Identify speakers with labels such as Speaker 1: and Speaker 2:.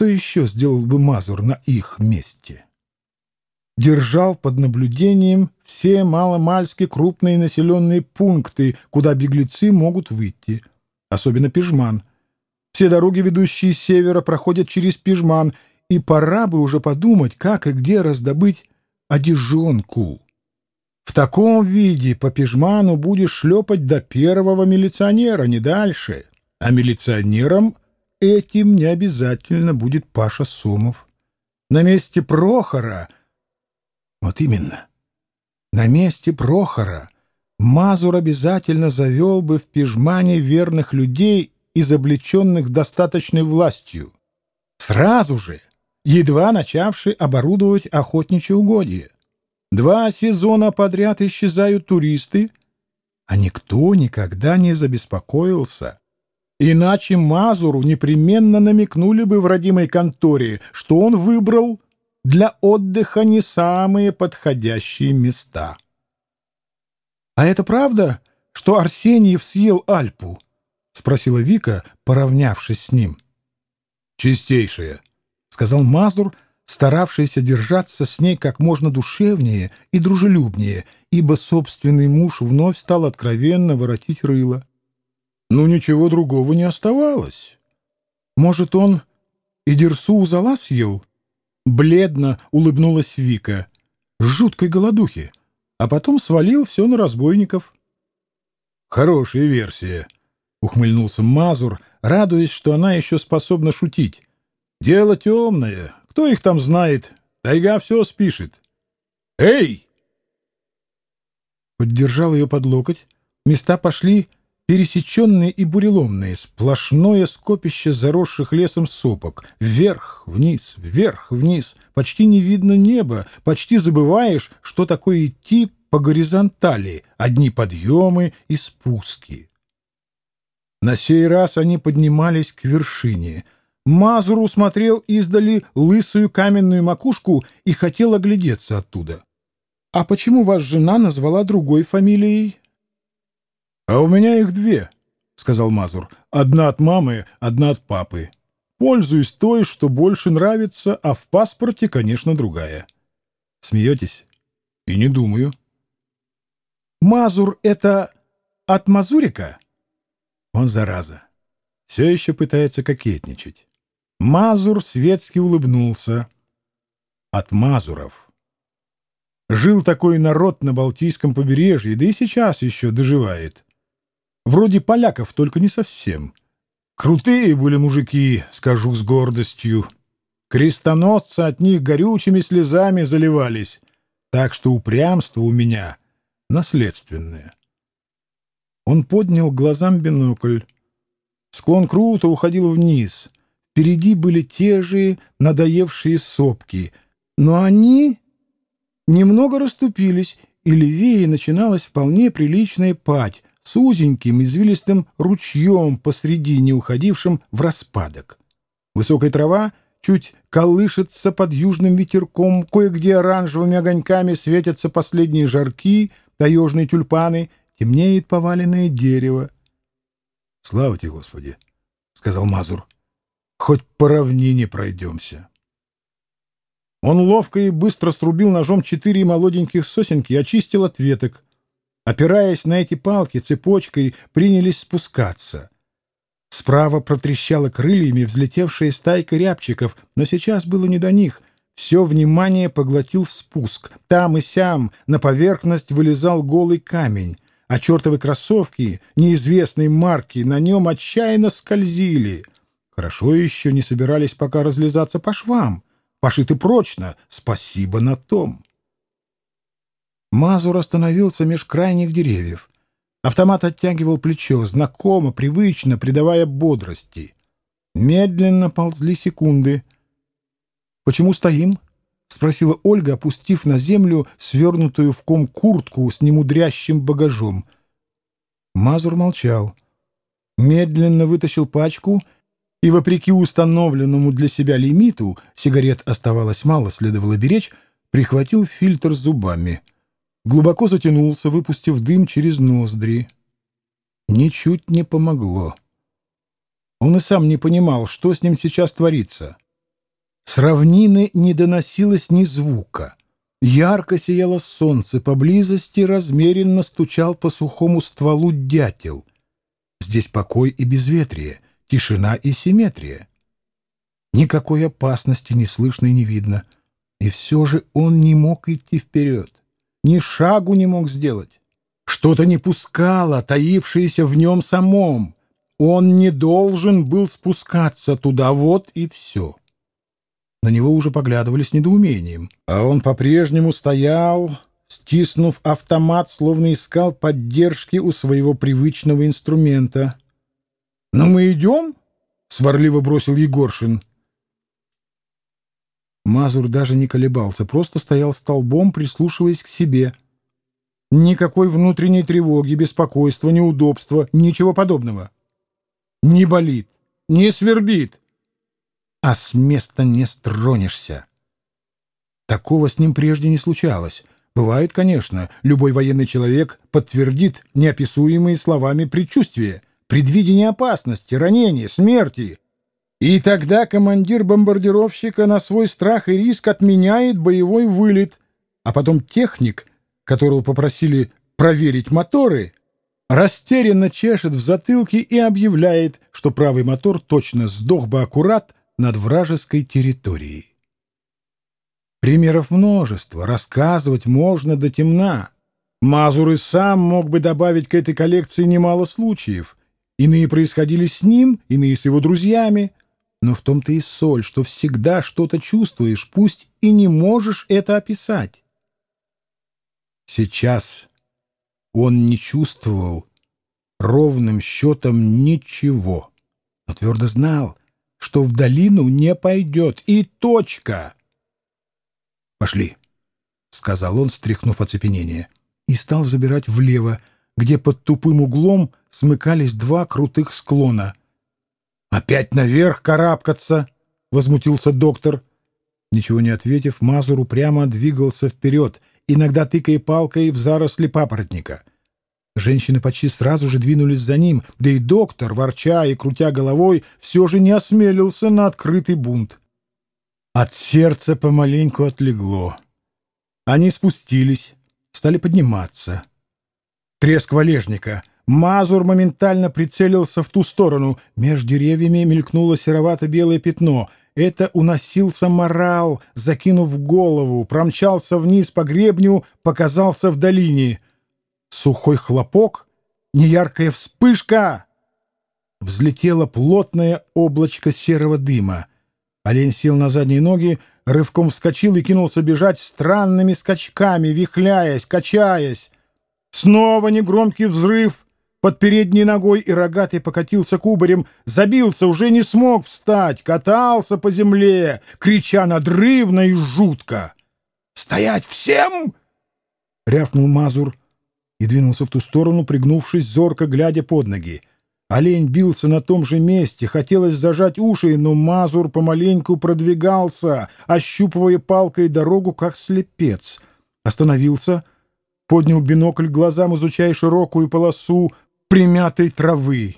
Speaker 1: что еще сделал бы Мазур на их месте? Держал под наблюдением все маломальски крупные населенные пункты, куда беглецы могут выйти, особенно Пижман. Все дороги, ведущие с севера, проходят через Пижман, и пора бы уже подумать, как и где раздобыть одежонку. В таком виде по Пижману будешь шлепать до первого милиционера, не дальше. А милиционером этим не обязательно будет Паша Сомов. На месте Прохора... Вот именно. На месте Прохора Мазур обязательно завел бы в Пижмане верных людей, изобличенных достаточной властью. Сразу же, едва начавший оборудовать охотничьи угодья. Два сезона подряд исчезают туристы, а никто никогда не забеспокоился. Иначе Мазуру непременно намекнули бы в родимой конторе, что он выбрал для отдыха не самые подходящие места. «А это правда, что Арсеньев съел Альпу?» — спросила Вика, поравнявшись с ним. «Чистейшее», — сказал Мазур, — старавшийся держаться с ней как можно душевнее и дружелюбнее, ибо собственный муж вновь стал откровенно воротить рыло. Ну, ничего другого не оставалось. Может, он и Дерсу у зала съел? Бледно улыбнулась Вика. С жуткой голодухи. А потом свалил все на разбойников. Хорошая версия, — ухмыльнулся Мазур, радуясь, что она еще способна шутить. Дело темное, кто их там знает? Тайга все спишет. Эй! Поддержал ее под локоть. Места пошли пересеченные и буреломные, сплошное скопище заросших лесом сопок. Вверх, вниз, вверх, вниз. Почти не видно неба, почти забываешь, что такое идти по горизонтали, одни подъемы и спуски. На сей раз они поднимались к вершине — Мазур усмотрел издали лысую каменную макушку и хотел оглядеться оттуда. — А почему вас жена назвала другой фамилией? — А у меня их две, — сказал Мазур. — Одна от мамы, одна от папы. Пользуюсь той, что больше нравится, а в паспорте, конечно, другая. Смеетесь? И не думаю. — Мазур — это от Мазурика? Он зараза. Все еще пытается кокетничать. Мазур светски улыбнулся. От Мазуров. Жил такой народ на Балтийском побережье, да и сейчас еще доживает. Вроде поляков, только не совсем. Крутые были мужики, скажу с гордостью. Крестоносцы от них горючими слезами заливались, так что упрямство у меня наследственное. Он поднял глазам бинокль. Склон круто уходил вниз — Впереди были те же надоевшие сопки, но они немного расступились, и левее начиналась вполне приличная пать с узеньким извилистым ручьем посредине, уходившим в распадок. Высокая трава чуть колышется под южным ветерком, кое-где оранжевыми огоньками светятся последние жарки, таежные тюльпаны, темнеет поваленное дерево. — Слава тебе, Господи! — сказал Мазур. Хоть по равнине пройдемся. Он ловко и быстро срубил ножом четыре молоденьких сосенки и очистил от веток. Опираясь на эти палки, цепочкой принялись спускаться. Справа протрещала крыльями взлетевшая стайка рябчиков, но сейчас было не до них. Все внимание поглотил спуск. Там и сям на поверхность вылезал голый камень, а чертовы кроссовки неизвестной марки на нем отчаянно скользили — Хорошо еще не собирались пока разлезаться по швам. Пошиты прочно. Спасибо на том. Мазур остановился меж крайних деревьев. Автомат оттягивал плечо, знакомо, привычно, придавая бодрости. Медленно ползли секунды. «Почему стоим?» — спросила Ольга, опустив на землю свернутую в ком куртку с немудрящим багажом. Мазур молчал. Медленно вытащил пачку — и, вопреки установленному для себя лимиту, сигарет оставалось мало, следовало беречь, прихватил фильтр зубами. Глубоко затянулся, выпустив дым через ноздри. Ничуть не помогло. Он и сам не понимал, что с ним сейчас творится. С равнины не доносилось ни звука. Ярко сияло солнце, поблизости размеренно стучал по сухому стволу дятел. Здесь покой и безветрие, тишина и симметрия. Никакой опасности не слышно и не видно. И все же он не мог идти вперед, ни шагу не мог сделать. Что-то не пускало, таившееся в нем самом. Он не должен был спускаться туда, вот и все. На него уже поглядывали с недоумением, а он по-прежнему стоял, стиснув автомат, словно искал поддержки у своего привычного инструмента. — Но мы идем? — сварливо бросил Егоршин. Мазур даже не колебался, просто стоял столбом, прислушиваясь к себе. Никакой внутренней тревоги, беспокойства, неудобства, ничего подобного. Не болит, не свербит, а с места не стронешься. Такого с ним прежде не случалось. Бывает, конечно, любой военный человек подтвердит неописуемые словами предчувствия, предвидение опасности, ранения, смерти. И тогда командир бомбардировщика на свой страх и риск отменяет боевой вылет, а потом техник, которого попросили проверить моторы, растерянно чешет в затылке и объявляет, что правый мотор точно сдох бы аккурат над вражеской территорией. Примеров множество, рассказывать можно до темна. Мазур и сам мог бы добавить к этой коллекции немало случаев. Иные происходили с ним, иные с его друзьями. Но в том-то и соль, что всегда что-то чувствуешь, пусть и не можешь это описать. Сейчас он не чувствовал ровным счетом ничего, но твердо знал, что в долину не пойдет, и точка. «Пошли», — сказал он, стряхнув оцепенение, и стал забирать влево, где под тупым углом смыкались два крутых склона. «Опять наверх карабкаться!» — возмутился доктор. Ничего не ответив, Мазур упрямо двигался вперед, иногда тыкая палкой в заросли папоротника. Женщины почти сразу же двинулись за ним, да и доктор, ворча и крутя головой, все же не осмелился на открытый бунт. От сердца помаленьку отлегло. Они спустились, стали подниматься. Треск валежника. Мазур моментально прицелился в ту сторону. Меж деревьями мелькнуло серовато-белое пятно. Это уносился морал, закинув голову, промчался вниз по гребню, показался в долине — Сухой хлопок, неяркая вспышка. Взлетело плотное облачко серого дыма. Олень сел на задние ноги, рывком вскочил и кинулся бежать странными скачками, вихляясь, качаясь. Снова негромкий взрыв под передней ногой, и рогатый покатился кубарем, забился, уже не смог встать, катался по земле, крича надрывно и жутко. «Стоять всем!» — рявкнул Мазур и двинулся в ту сторону, пригнувшись, зорко глядя под ноги. Олень бился на том же месте, хотелось зажать уши, но Мазур помаленьку продвигался, ощупывая палкой дорогу, как слепец. Остановился, поднял бинокль глазам, изучая широкую полосу примятой травы.